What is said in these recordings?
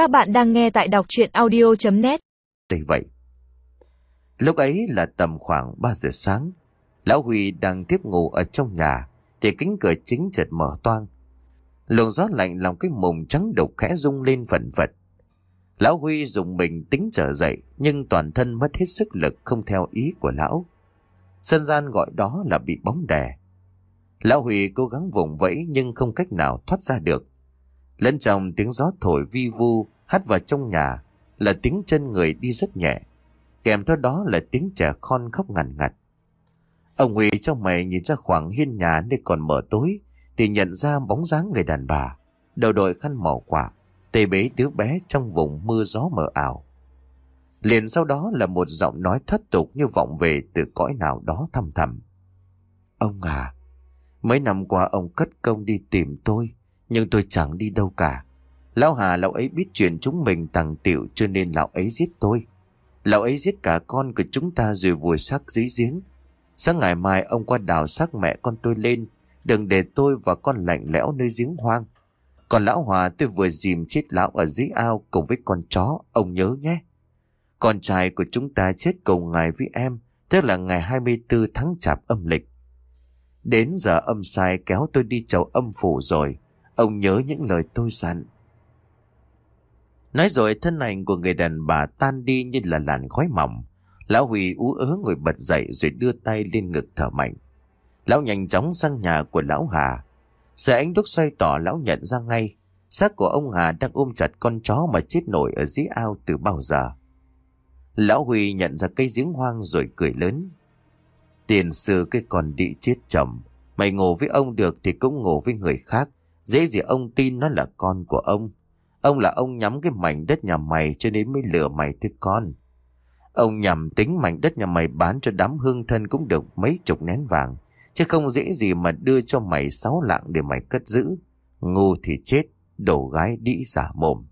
Các bạn đang nghe tại đọc chuyện audio.net Tuy vậy. Lúc ấy là tầm khoảng 3 giờ sáng. Lão Huy đang tiếp ngủ ở trong nhà thì kính cửa chính chợt mở toang. Luồng gió lạnh làm cái mùng trắng đục khẽ rung lên phần vật Lão Huy dùng mình tính trở dậy, nhưng toàn thân mất hết sức lực, không theo ý của lão. Sân gian gọi đó là bị bóng đè. Lão Huy cố gắng vùng vẫy nhưng không cách nào thoát ra được. Lẫn trong tiếng gió thổi vi vu hắt vào trong nhà là tiếng chân người đi rất nhẹ. Kèm theo đó là tiếng trẻ con khóc ngằn ngặt. Ông Huy trong mày nhìn ra khoảng hiên nhà nơi còn mở tối thì nhận ra bóng dáng người đàn bà. Đầu đội khăn màu quả, tê bế đứa bé trong vùng mưa gió mờ ảo. Liền sau đó là một giọng nói thất tục như vọng về từ cõi nào đó thầm thầm. Ông à, mấy năm qua ông cất công đi tìm tôi, nhưng tôi chẳng đi đâu cả. Lão Hà lão ấy biết chuyện chúng mình tàng tiểu cho nên lão ấy giết tôi. Lão ấy giết cả con của chúng ta rồi vùi xác dưới giếng. Sáng ngày mai ông qua đào xác mẹ con tôi lên, đừng để tôi và con lạnh lẽo nơi giếng hoang. Còn lão Hòa tôi vừa dìm chết lão ở dưới ao cùng với con chó, ông nhớ nhé. Con trai của chúng ta chết cùng ngày với em, tức là ngày 24 tháng chạp âm lịch. Đến giờ âm sai kéo tôi đi chầu âm phủ rồi, ông nhớ những lời tôi dặn. Nói rồi thân ảnh của người đàn bà tan đi như là làn khói mỏng. Lão Huy ú ớ ngồi bật dậy rồi đưa tay lên ngực thở mạnh. Lão nhanh chóng sang nhà của lão Hà. Sợ ánh đúc xoay tỏ, lão nhận ra ngay. Xác của ông Hà đang ôm chặt con chó mà chết nổi ở dưới ao từ bao giờ. Lão Huy nhận ra cây giếng hoang rồi cười lớn. Tiền sư, cái con đĩ chết chậm Mày ngủ với ông được thì cũng ngủ với người khác. Dễ gì ông tin nó là con của ông. Ông là ông nhắm cái mảnh đất nhà mày cho nên mới lừa mày thôi con. Ông nhằm tính mảnh đất nhà mày bán cho đám hương thân cũng được mấy chục nén vàng. Chứ không dễ gì mà đưa cho mày sáu lạng để mày cất giữ. Ngu thì chết, đổ gái đĩ giả mồm.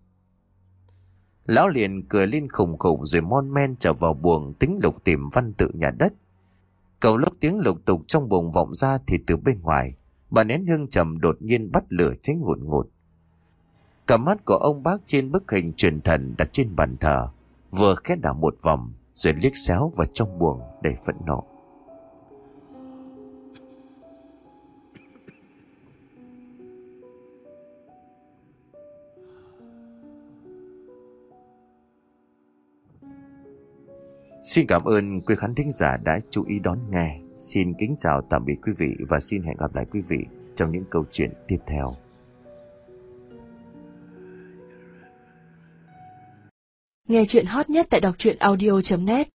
Lão liền cười lên khùng khùng rồi mon men trở vào buồng tính lục tìm văn tự nhà đất. Cầu lúc tiếng lục tục trong buồng vọng ra thì từ bên ngoài, bà nén hương trầm đột nhiên bắt lửa cháy ngụt ngụt. Cả mắt của ông bác trên bức hình truyền thần đặt trên bàn thờ, vừa khẽ đảo một vòng rồi liếc xéo vào trong buồng để phẫn nộ. Xin cảm ơn quý khán thính giả đã chú ý đón nghe. Xin kính chào tạm biệt quý vị và xin hẹn gặp lại quý vị trong những câu chuyện tiếp theo. Nghe chuyện hot nhất tại đọc truyện audio.net